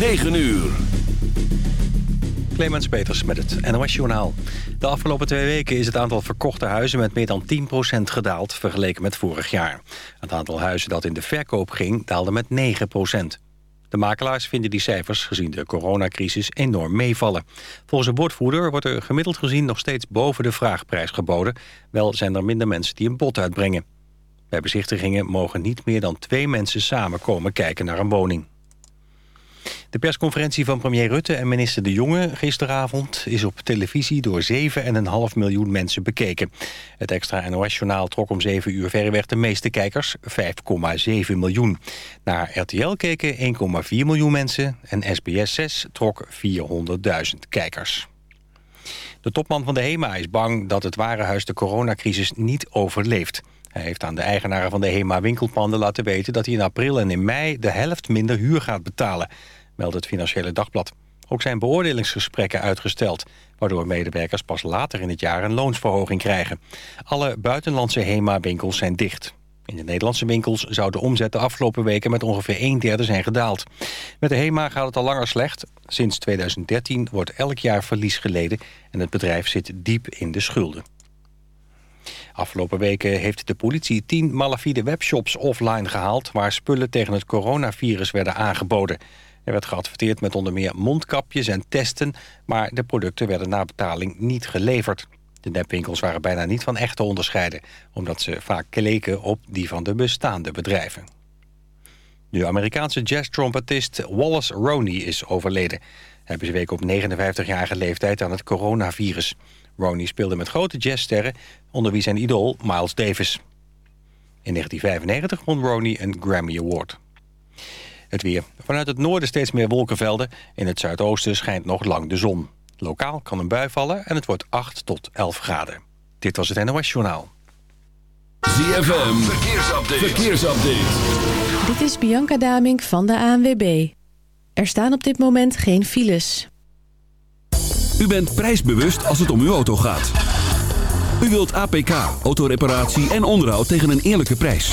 9 uur. Clemens Peters met het NOS Journaal. De afgelopen twee weken is het aantal verkochte huizen met meer dan 10% gedaald vergeleken met vorig jaar. Het aantal huizen dat in de verkoop ging daalde met 9%. De makelaars vinden die cijfers gezien de coronacrisis enorm meevallen. Volgens een woordvoerder wordt er gemiddeld gezien nog steeds boven de vraagprijs geboden. Wel zijn er minder mensen die een bod uitbrengen. Bij bezichtigingen mogen niet meer dan twee mensen samen komen kijken naar een woning. De persconferentie van premier Rutte en minister De Jonge gisteravond... is op televisie door 7,5 miljoen mensen bekeken. Het extra NOS-journaal trok om 7 uur verreweg de meeste kijkers, 5,7 miljoen. Naar RTL keken 1,4 miljoen mensen en SBS 6 trok 400.000 kijkers. De topman van de HEMA is bang dat het warenhuis de coronacrisis niet overleeft. Hij heeft aan de eigenaren van de HEMA winkelpanden laten weten... dat hij in april en in mei de helft minder huur gaat betalen, meldt het Financiële Dagblad. Ook zijn beoordelingsgesprekken uitgesteld... waardoor medewerkers pas later in het jaar een loonsverhoging krijgen. Alle buitenlandse HEMA-winkels zijn dicht. In de Nederlandse winkels zou de omzet de afgelopen weken met ongeveer een derde zijn gedaald. Met de HEMA gaat het al langer slecht. Sinds 2013 wordt elk jaar verlies geleden en het bedrijf zit diep in de schulden. Afgelopen weken heeft de politie tien malafide webshops offline gehaald... waar spullen tegen het coronavirus werden aangeboden. Er werd geadverteerd met onder meer mondkapjes en testen... maar de producten werden na betaling niet geleverd. De nepwinkels waren bijna niet van echt te onderscheiden... omdat ze vaak leken op die van de bestaande bedrijven. De Amerikaanse jazz-trompetist Wallace Roney is overleden. Hij bezweek op 59-jarige leeftijd aan het coronavirus. Roney speelde met grote jazzsterren, onder wie zijn idool Miles Davis. In 1995 won Roney een Grammy Award. Het weer. Vanuit het noorden steeds meer wolkenvelden. In het zuidoosten schijnt nog lang de zon. Lokaal kan een bui vallen en het wordt 8 tot 11 graden. Dit was het NOS Journaal. ZFM, verkeersupdate. verkeersupdate. Dit is Bianca Damink van de ANWB. Er staan op dit moment geen files. U bent prijsbewust als het om uw auto gaat. U wilt APK, autoreparatie en onderhoud tegen een eerlijke prijs.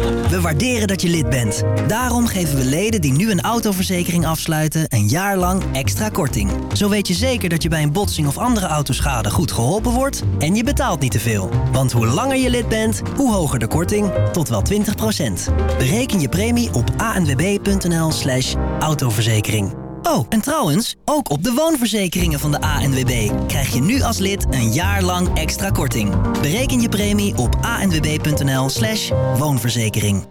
Waarderen dat je lid bent. Daarom geven we leden die nu een autoverzekering afsluiten... een jaar lang extra korting. Zo weet je zeker dat je bij een botsing of andere autoschade goed geholpen wordt... en je betaalt niet te veel. Want hoe langer je lid bent, hoe hoger de korting. Tot wel 20% Bereken je premie op anwb.nl slash autoverzekering. Oh, en trouwens, ook op de woonverzekeringen van de ANWB krijg je nu als lid een jaar lang extra korting. Bereken je premie op anwb.nl slash woonverzekering.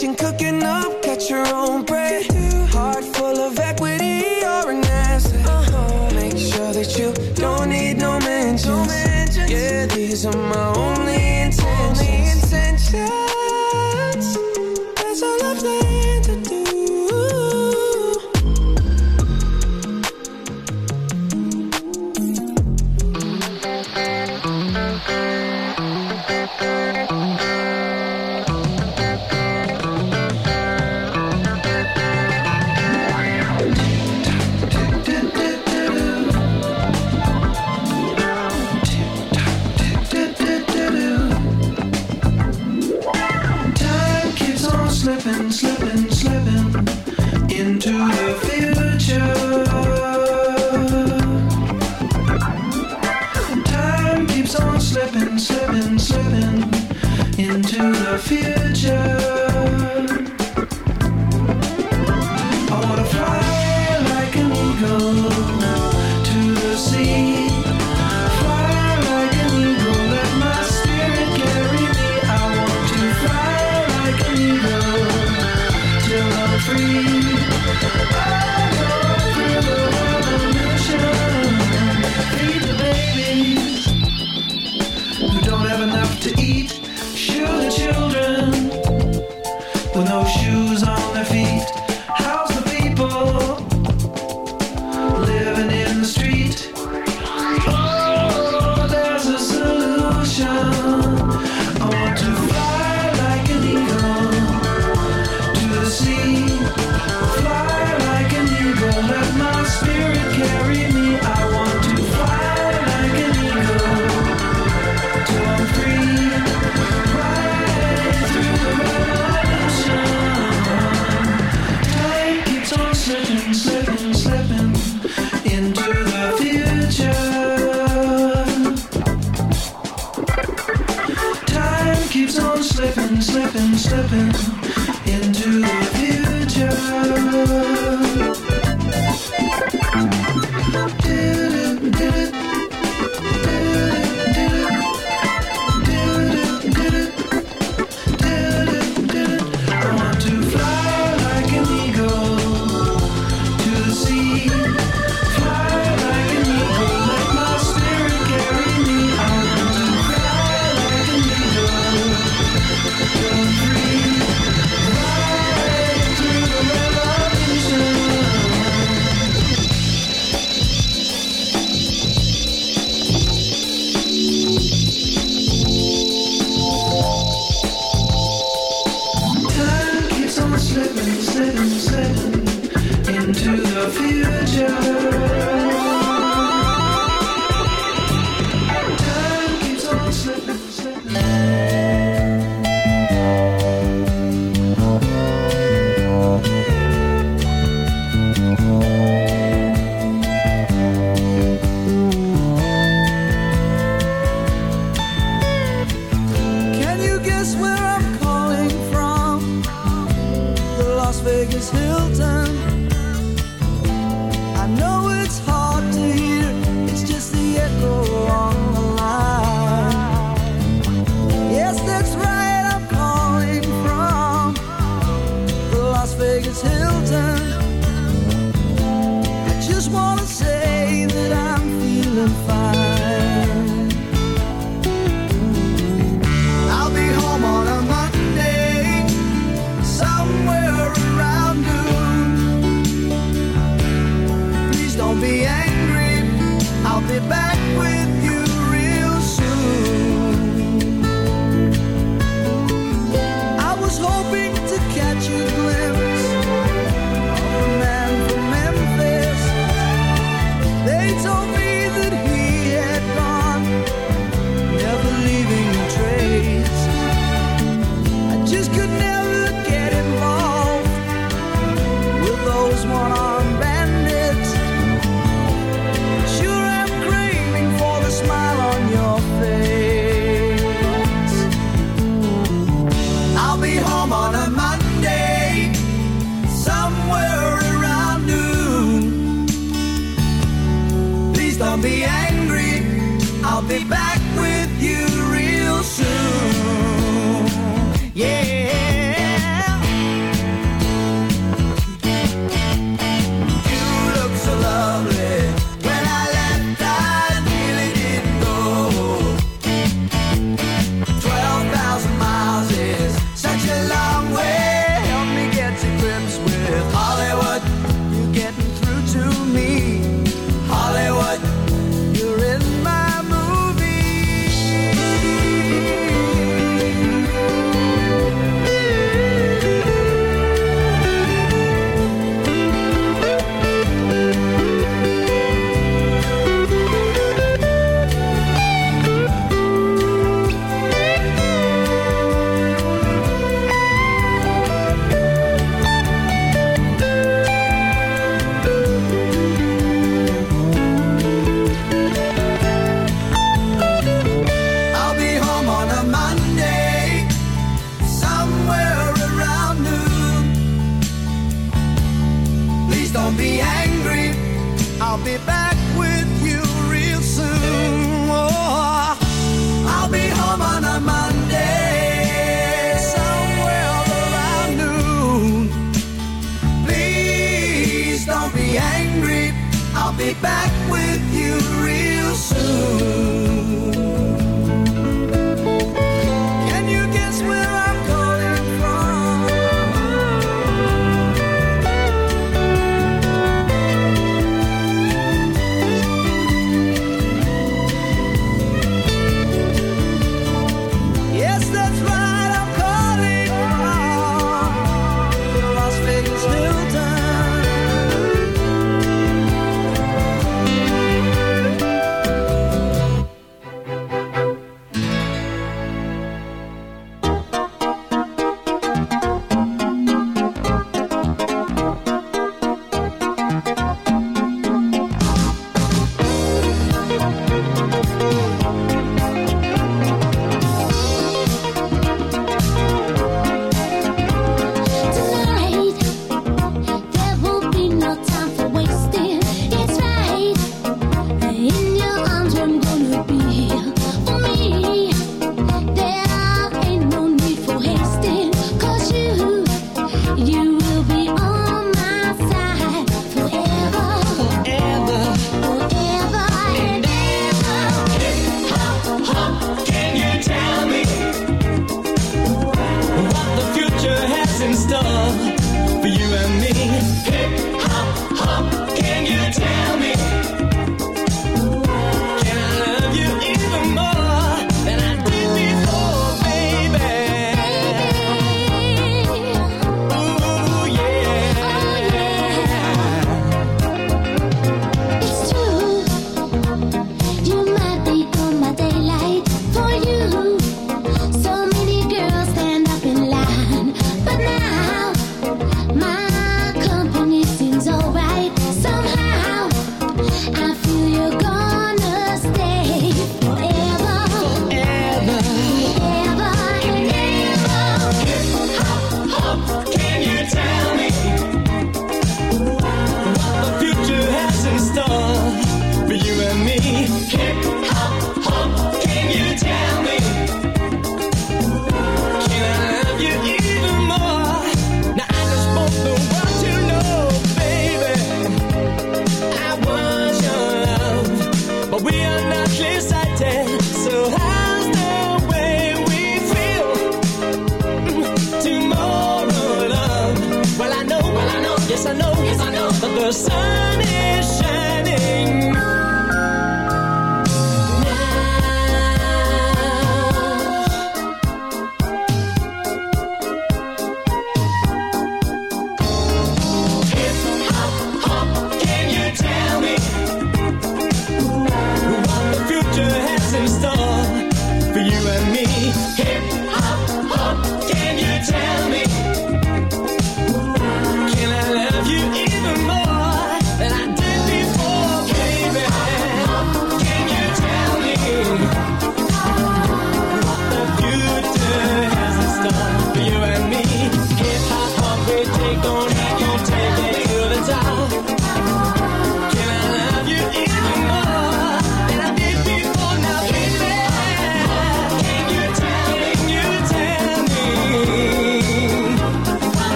kitchen, cooking up, cut your own bread. Heart full of equity, you're an asset. Make sure that you don't need no mentions. Yeah, these are my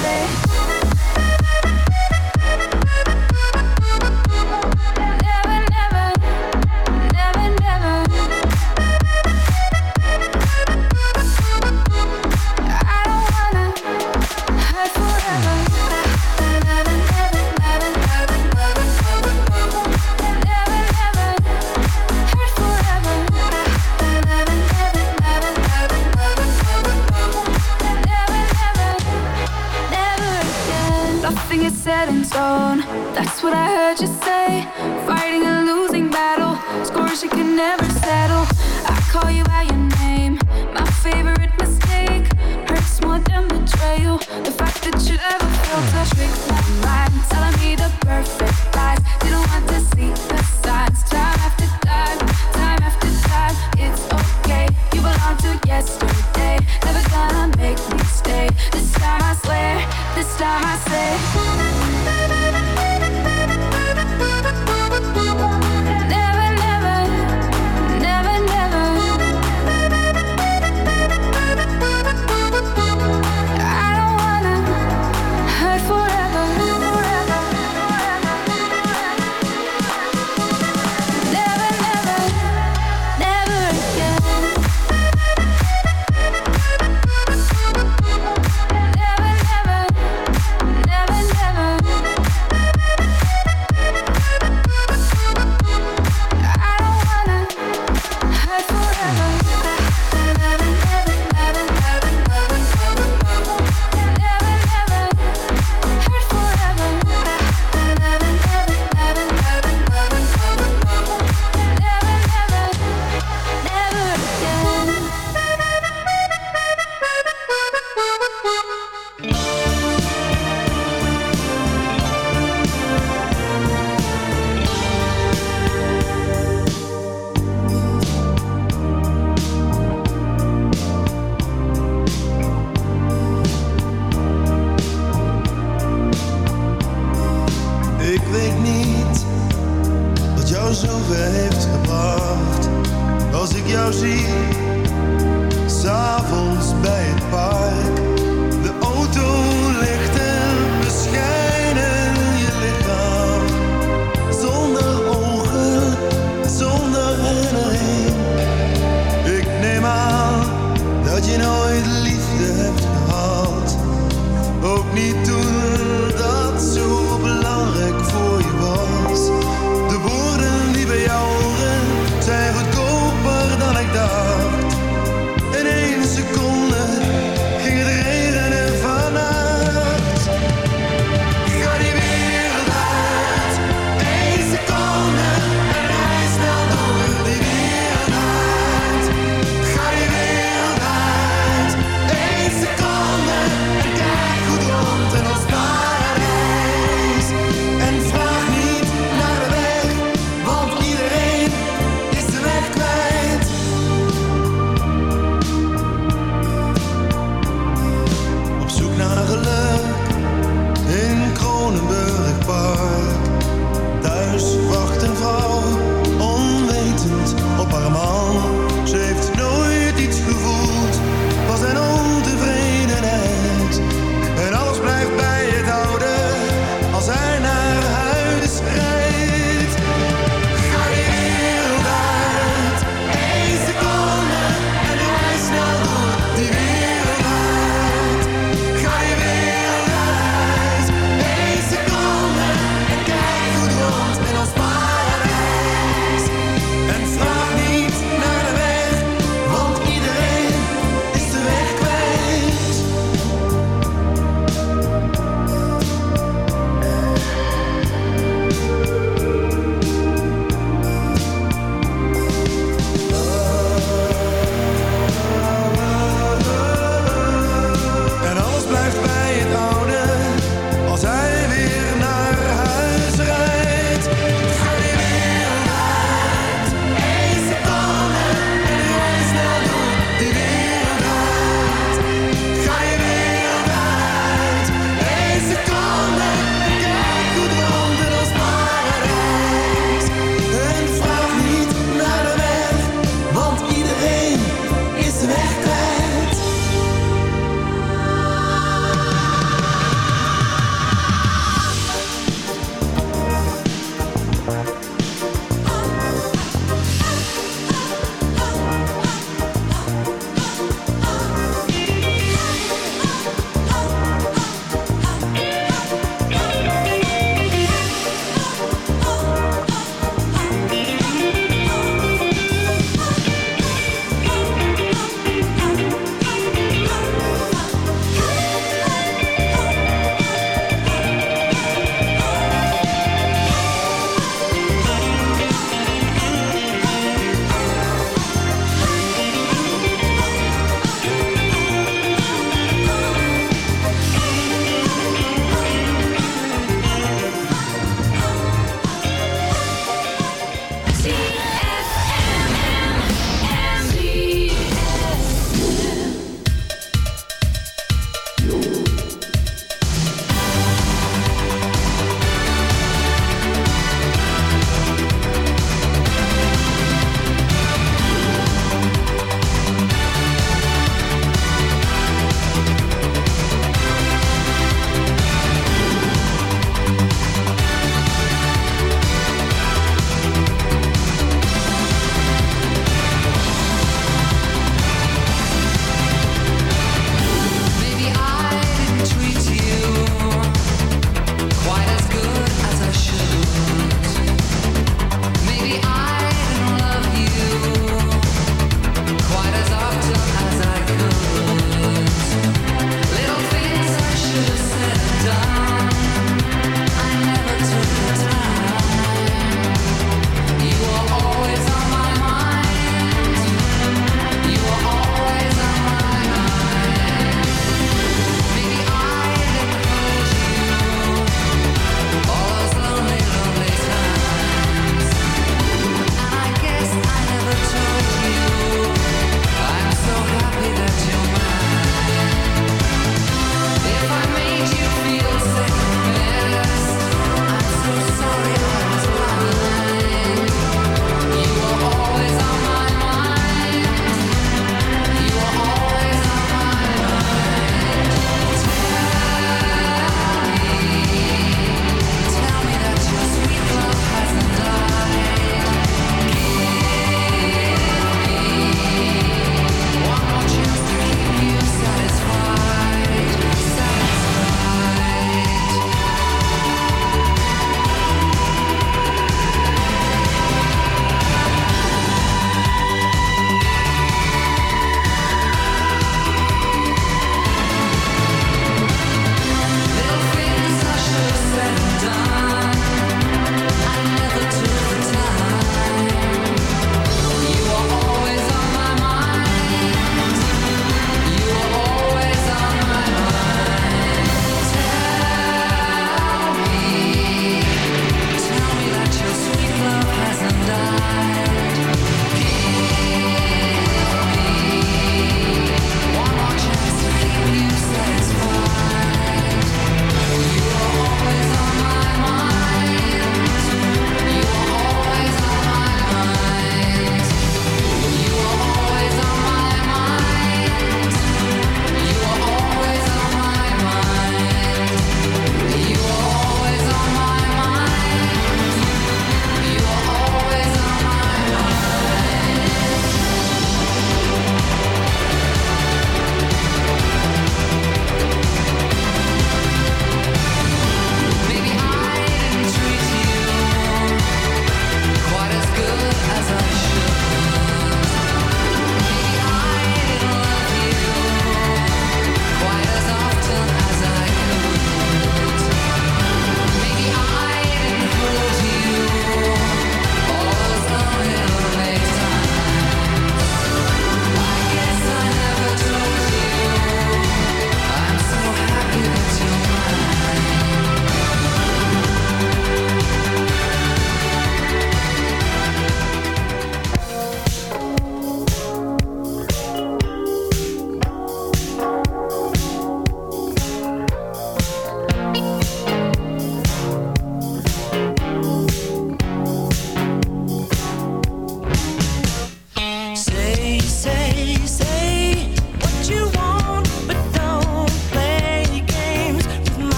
say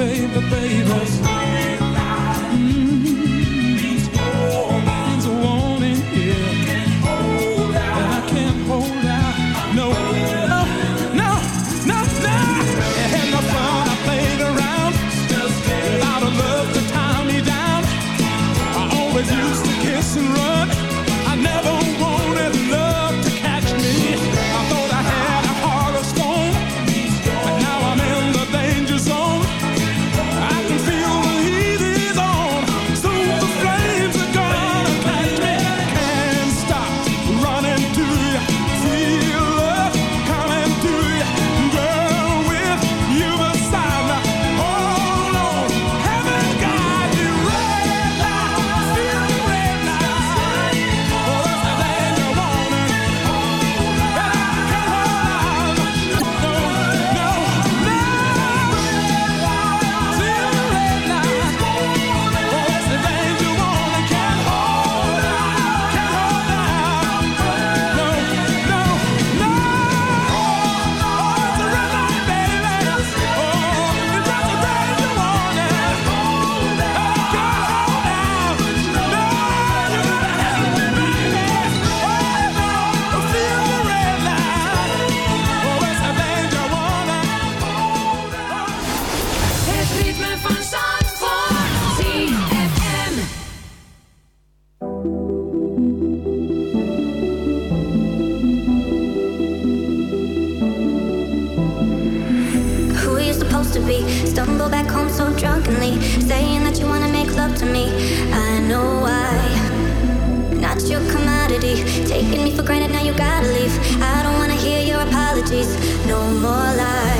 baby, baby. Taking me for granted, now you gotta leave. I don't wanna hear your apologies. No more lies.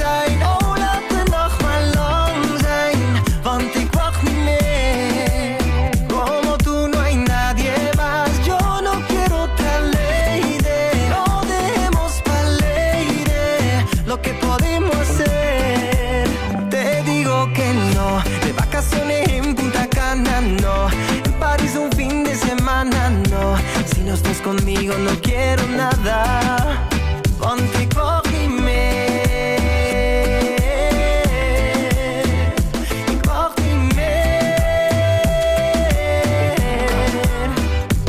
conmigo no quiero nada want ik wacht niet meer ik wacht niet meer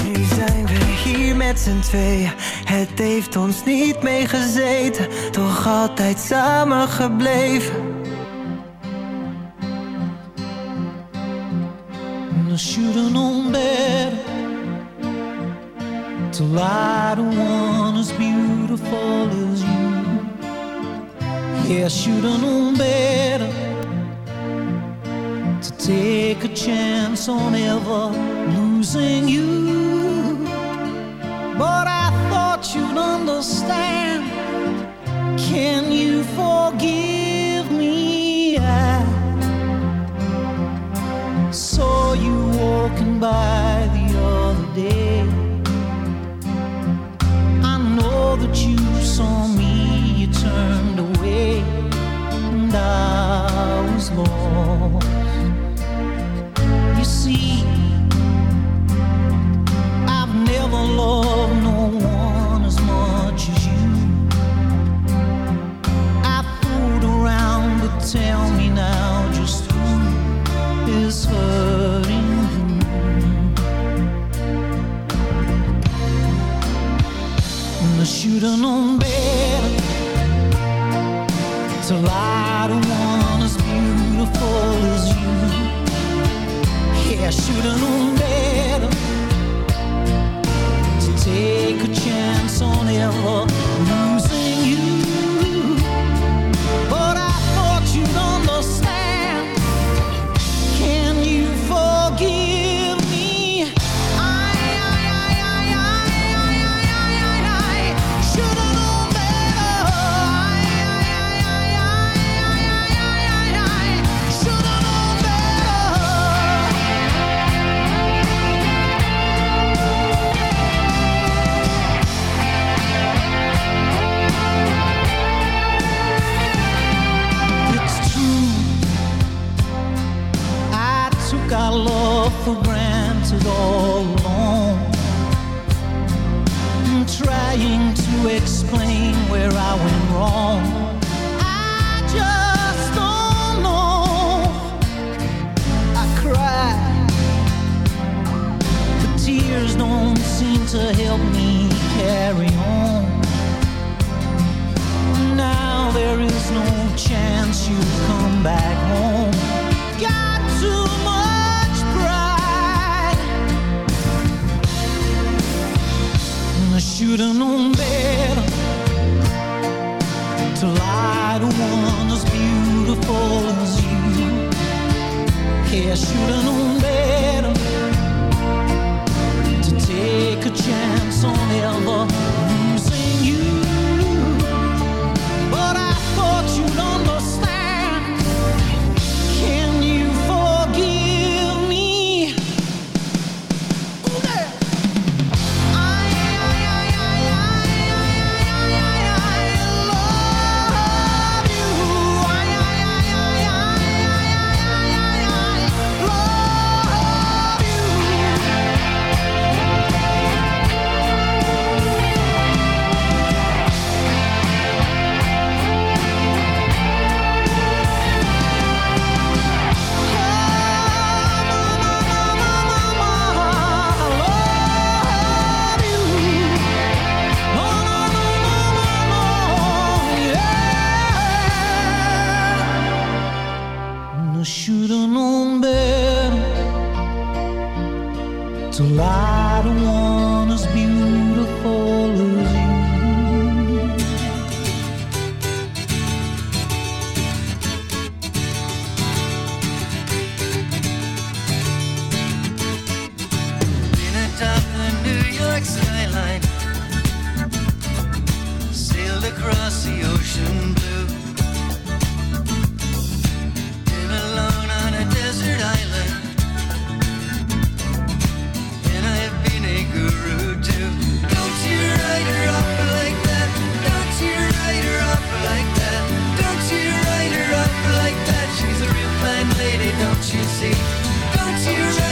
nu zijn we hier met z'n twee. het heeft ons niet meegezeten, toch altijd samen gebleven. Nous sur un better to one as beautiful as you. Yeah, I should've known better to take a chance on ever losing you. But I thought you'd understand. Can you forgive me? I saw you walking by saw me, you turned away, and I was lost. You see, I've never loved no one as much as you. I fooled around, but tell me now just who is hurting. And I should've known take a chance on ever You'd have known better To lie to one as beautiful as you. Yeah, should have known better To take a chance on ever losing you. But I thought you don't you see? Don't you